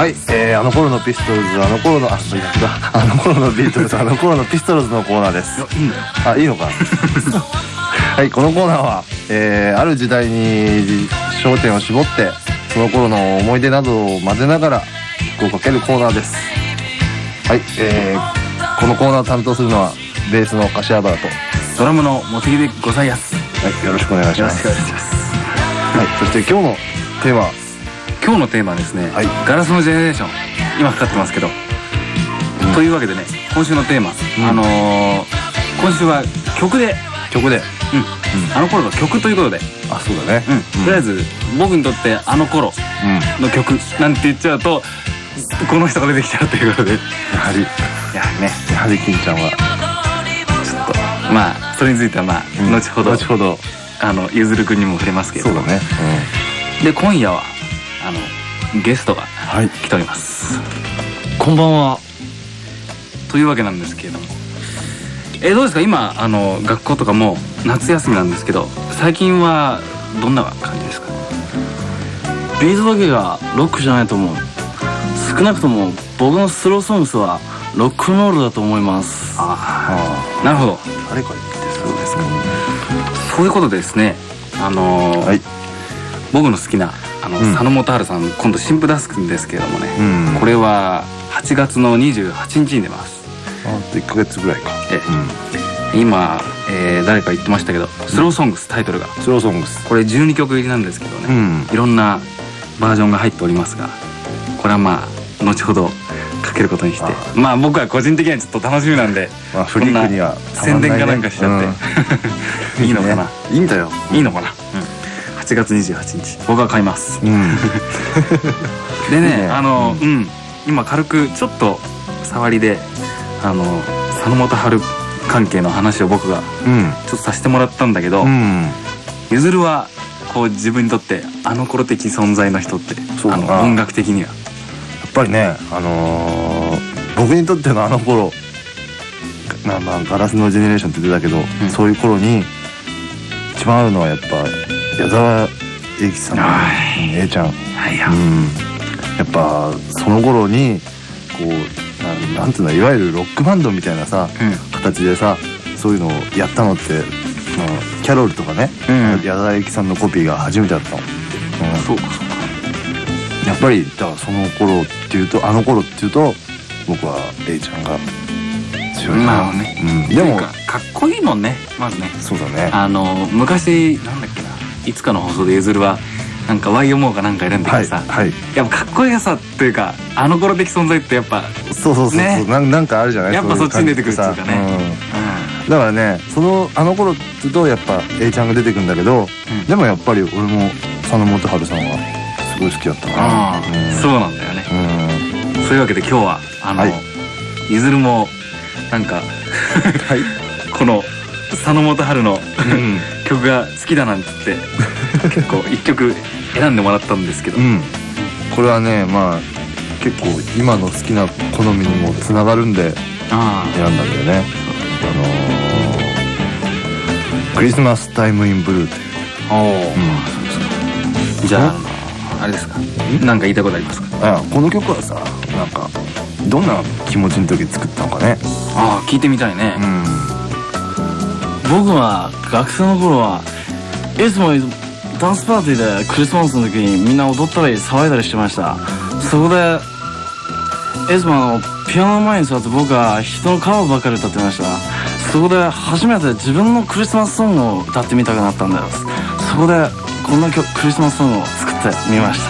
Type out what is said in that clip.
はい、えー、あの頃のピストルズあの頃のあそういや違う あの頃のビートルズあの頃のピストルズのコーナーです。いいんだよ。あいいのか はいこのコーナーは、えー、ある時代に焦点を絞ってその頃の思い出などを混ぜながら曲をかけるコーナーです。はい、えー、このコーナーを担当するのはベースの柏原と、はドラムの茂木でございます。い、よろしくお願いします。よろしくお願いします。はい、そして今日のテーマは今日のテーマはですね、はい。ガラスのジェネレーション今かかってますけど、うん。というわけでね今週のテーマ、うん。あのー今週は曲で、曲で。うん。あの頃の曲ということで、あそうだね。うん。とりあえず僕にとってあの頃うん。の曲なんて言っちゃうとこの人が出てきちゃうということで。いやはり。やね。やはり金ちゃんは。ちょっとまあそれについてはまあ、うん。後ほど後ほど。あのゆずるくんにも触れますけれど。そうだね。で今夜はゲストがはい。来ております。こんばんは。というわけなんですけれども。えどうですか？今あの学校とかも夏休みなんですけど最近はどんな感じですか？ビートだけがロックじゃないと思う。少なくとも僕のスローソングスはロックンロールだと思います。あああなるほど。あ誰か言ってそうですかそういうことでですねあのーはい。僕の好きなあの、うん。佐野元春さん今度新譜出すんですけれどもね、うん。これは8月の28日に出ます。あと1ヶ月ぐらいか。え今、えー誰か言ってましたけど「スローソングス」タイトルが。スローソングス。これ12曲入りなんですけどね、うん。いろんなバージョンが入っておりますがこれはまあ後ほどかけることにして。あまあ僕は個人的にはちょっと楽しみなんでまあフリークにはこんな宣伝かなんかしちゃって、いいのかな、いいんだよ。いいのかな、8月28日。僕は買います。うん。でねね。あのうん、今軽くちょっと触りであの佐野元春関係の話を僕がうん。ちょっとさせてもらったんだけど、うん。ゆずるはこう自分にとってあの頃的存在の人ってあの音楽的には。やっぱりねあのー僕にとってのあの頃まあまあガラスのジェネレーションって言ってたけど、うん。そういう頃に一番あるのはやっぱ矢沢永吉さん。A ちゃん。はい。や、うん。やっぱその頃にこうなんなんていうのいわゆるロックバンドみたいなさうん。形でさそういうのをやったのって、まあ、キャロルとかね、うん。矢沢永吉さんのコピーが初めてだったの、うん。そうかそうか。やっぱりだからその頃っていうとあの頃っていうと僕は A ちゃんが強いな、まあね。うん、ででももかかっこいいもんねまずね。そうだね。あの昔なんだっいつかの放送でゆずるはなんか YMO かなんか選んではいてさ、はいやっぱかっこいいさというかあの頃的存在ってやっぱ、そうそうそう。そう、ねなんなんかあるじゃない？やっぱそっちに出てくるっていうかね。だからねそのあの頃とやっぱ A ちゃんが出てくるんだけど、うん。でもやっぱり俺も佐野元春さんはすごい好きだったな。そうなんだよね。うん。そういうわけで今日はあの、はい。ゆずるもなんかはい。この佐野元春のうん曲が好きだなんつって結構一曲選んでもらったんですけど、うん。これはねまあ結構今の好きな好みにもつながるんであ選んだんだよね。あのークリスマスタイムインブルー」という、あおお、うじゃああれですか？何か言いたいことありますか？ん、あこの曲はさなんかどんな気持ちの時に作ったのかね。ああ聞いてみたいね、うん僕は学生の頃はいつもダンスパーティーでクリスマスの時にみんな踊ったり騒いだりしてました。そこで、いつもあの、ピアノの前に座って僕は人の顔ばかり歌ってました。そこで初めて自分のクリスマスソングを歌ってみたくなったんです。そこでこんな曲クリスマスソングを作ってみました。